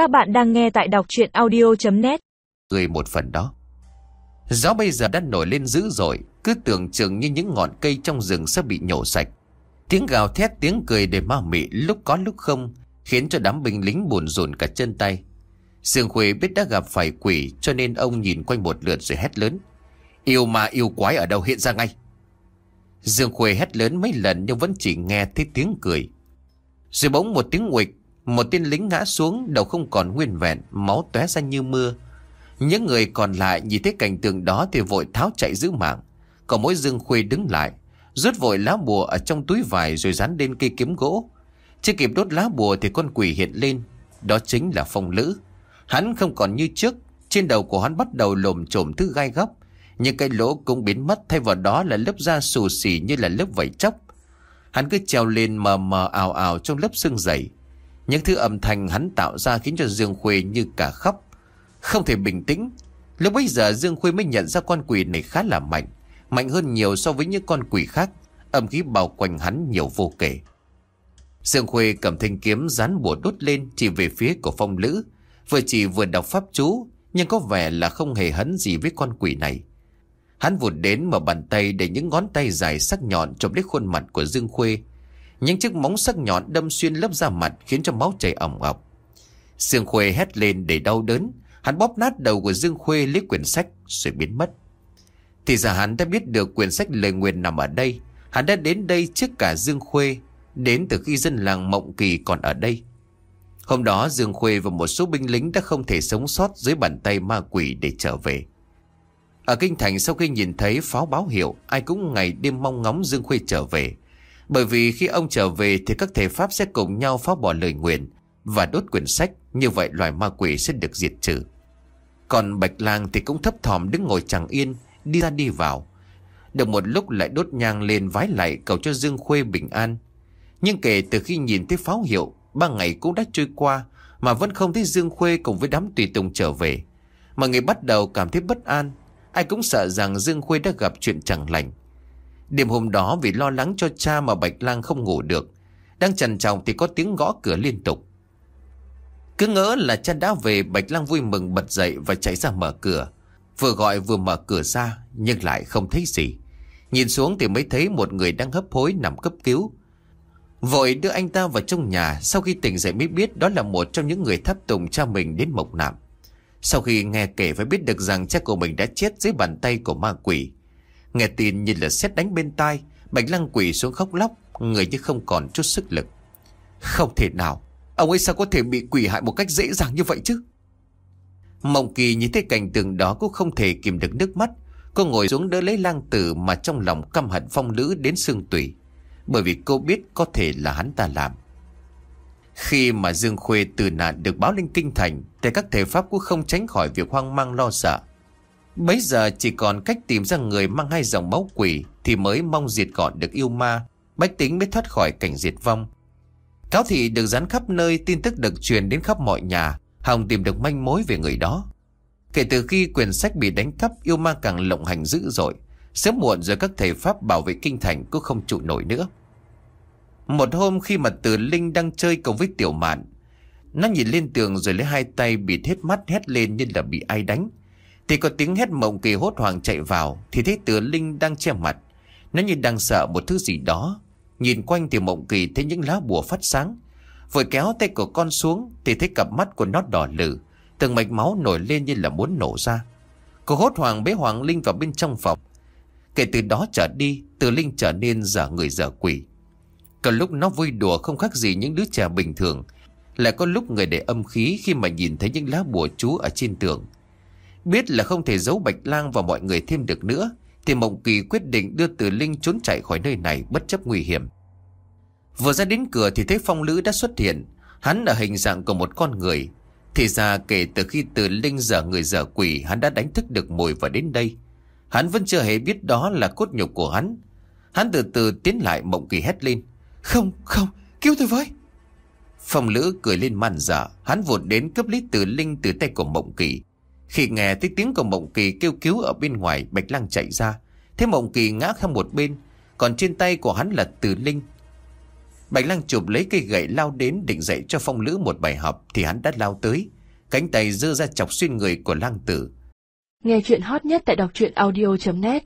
Các bạn đang nghe tại đọc chuyện audio.net gửi một phần đó. Gió bây giờ đã nổi lên dữ dội, Cứ tưởng chừng như những ngọn cây trong rừng sẽ bị nhổ sạch. Tiếng gào thét, tiếng cười để ma mị lúc có lúc không, Khiến cho đám binh lính buồn rùn cả chân tay. Dương Khuê biết đã gặp phải quỷ, Cho nên ông nhìn quanh một lượt rồi hét lớn. Yêu ma yêu quái ở đâu hiện ra ngay? Dương Khuê hét lớn mấy lần Nhưng vẫn chỉ nghe thấy tiếng cười. Rồi bỗng một tiếng nguệch một tên lính ngã xuống, Đầu không còn nguyên vẹn, Máu tóe ra như mưa. Những người còn lại nhìn thấy cảnh tượng đó Thì vội tháo chạy giữ mạng. Còn mỗi Dương Khuê đứng lại, Rút vội lá bùa ở trong túi vải Rồi dán lên cây kiếm gỗ. Chưa kịp đốt lá bùa thì con quỷ hiện lên, Đó chính là phong lữ. Hắn không còn như trước, Trên đầu của hắn bắt đầu lồm chồm thứ gai góc. Những cái lỗ cũng biến mất, Thay vào đó là lớp da xù xì như là lớp vảy chóc. Hắn cứ treo lên mờ mờ ảo ảo trong lớp xương dày. Những thứ âm thanh hắn tạo ra khiến cho Dương Khuê như cả khóc. Không thể bình tĩnh. Lúc bây giờ Dương Khuê mới nhận ra con quỷ này khá là mạnh Mạnh hơn nhiều so với những con quỷ khác. Âm khí bao quanh hắn nhiều vô kể. Dương Khuê cầm thanh kiếm dán bùa đốt lên Chỉ về phía của phong lữ. Vừa chỉ vừa đọc pháp chú, Nhưng có vẻ là không hề hấn gì với con quỷ này. Hắn vụt đến mở bàn tay Để những ngón tay dài sắc nhọn chụp lấy khuôn mặt của Dương Khuê. Những chiếc móng sắc nhọn đâm xuyên lớp da mặt Khiến cho máu chảy ẩm ọc. Dương Khuê hét lên để đau đớn. Hắn bóp nát đầu của Dương Khuê lấy quyển sách Rồi biến mất. Thì ra hắn đã biết được quyển sách lời nguyền nằm ở đây. Hắn đã đến đây trước cả Dương Khuê Đến từ khi dân làng Mộng Kỳ còn ở đây. Hôm đó Dương Khuê và một số binh lính đã không thể sống sót dưới bàn tay ma quỷ để trở về. Ở Kinh Thành sau khi nhìn thấy pháo báo hiệu, ai cũng ngày đêm mong ngóng Dương Khuê trở về. Bởi vì khi ông trở về thì các thể pháp sẽ cùng nhau phá bỏ lời nguyện và đốt quyển sách, như vậy loài ma quỷ sẽ được diệt trừ. Còn Bạch Lang thì cũng thấp thỏm đứng ngồi chẳng yên, đi ra đi vào. Được một lúc lại đốt nhang lên vái lại cầu cho Dương Khuê bình an. Nhưng kể từ khi nhìn thấy pháo hiệu, Ba ngày cũng đã trôi qua Mà vẫn không thấy Dương Khuê cùng với đám tùy tùng trở về Mọi người bắt đầu cảm thấy bất an Ai cũng sợ rằng Dương Khuê đã gặp chuyện chẳng lành Đêm hôm đó vì lo lắng cho cha mà Bạch Lang không ngủ được, Đang trần trọng thì có tiếng gõ cửa liên tục. Cứ ngỡ là cha đã về, Bạch Lang vui mừng bật dậy và chạy ra mở cửa. Vừa gọi vừa mở cửa ra, Nhưng lại không thấy gì. Nhìn xuống thì mới thấy một người đang hấp hối nằm cấp cứu. Vội đưa anh ta vào trong nhà, Sau khi tỉnh dậy mới biết Đó là một trong những người tháp tùng cha mình đến mộc nạm. Sau khi nghe kể phải biết được rằng Cha của mình đã chết dưới bàn tay của ma quỷ. Nghe tin như là xét đánh bên tai, Bạch lăng quỷ xuống khóc lóc, Người như không còn chút sức lực. Không thể nào, Ông ấy sao có thể bị quỷ hại một cách dễ dàng như vậy chứ? Mộng kỳ nhìn thấy cảnh tượng đó Cũng không thể kìm được nước mắt. Cô ngồi xuống đỡ lấy lang tử Mà trong lòng căm hận phong lữ đến xương tủy, bởi vì cô biết có thể là hắn ta làm. Khi mà Dương Khuê từ nạn được báo lên kinh thành, Thì các thể pháp cũng không tránh khỏi việc hoang mang lo sợ. Bây giờ chỉ còn cách tìm ra người mang hai dòng máu quỷ Thì mới mong diệt gọn được yêu ma. Bách tính mới thoát khỏi cảnh diệt vong. Cáo thị được dán khắp nơi Tin tức được truyền đến khắp mọi nhà. Hồng tìm được manh mối về người đó. Kể từ khi quyển sách bị đánh cắp Yêu ma càng lộng hành dữ dội. Sớm muộn rồi các thầy Pháp bảo vệ kinh thành Cũng không trụ nổi nữa. Một hôm khi mà Từ Linh đang chơi cùng với Tiểu Mạn, nó nhìn lên tường rồi lấy hai tay bị hết mắt hét lên như là bị ai đánh. Thì có tiếng hét mộng kỳ hốt hoảng chạy vào, thì thấy Từ Linh đang che mặt. Nó như đang sợ một thứ gì đó. Nhìn quanh thì mộng kỳ thấy những lá bùa phát sáng. Vội kéo tay của con xuống thì thấy cặp mắt của nó đỏ lử. Từng mạch máu nổi lên như là muốn nổ ra. Cô hốt hoảng bế Hoàng Linh vào bên trong phòng. Kể từ đó trở đi, Từ Linh trở nên giả người giả quỷ. Có lúc nó vui đùa không khác gì những đứa trẻ bình thường Lại có lúc người để âm khí khi mà nhìn thấy những lá bùa chú ở trên tường Biết là không thể giấu Bạch Lang và mọi người thêm được nữa Thì Mộng Kỳ quyết định đưa Từ Linh trốn chạy khỏi nơi này bất chấp nguy hiểm. Vừa ra đến cửa thì thấy Phong Lữ đã xuất hiện. Hắn ở hình dạng của một con người. Thì ra kể từ khi Từ Linh dở người dở quỷ Hắn đã đánh thức được mùi và đến đây. Hắn vẫn chưa hề biết đó là cốt nhục của hắn. Hắn từ từ tiến lại Mộng Kỳ hét lên. Không, không, cứu tôi với. Phong lữ cười lên man dở, hắn vụt đến cướp lấy tử linh từ tay của Mộng Kỳ. Khi nghe thấy tiếng của Mộng Kỳ kêu cứu ở bên ngoài, Bạch Lăng chạy ra. Thế Mộng Kỳ ngã sang một bên, còn trên tay của hắn là tử linh. Bạch Lang chụp lấy cây gậy lao đến định dạy cho phong lữ một bài học thì hắn đã lao tới. Cánh tay dơ ra chọc xuyên người của lang tử. Nghe chuyện hot nhất tại đọc truyện audio.net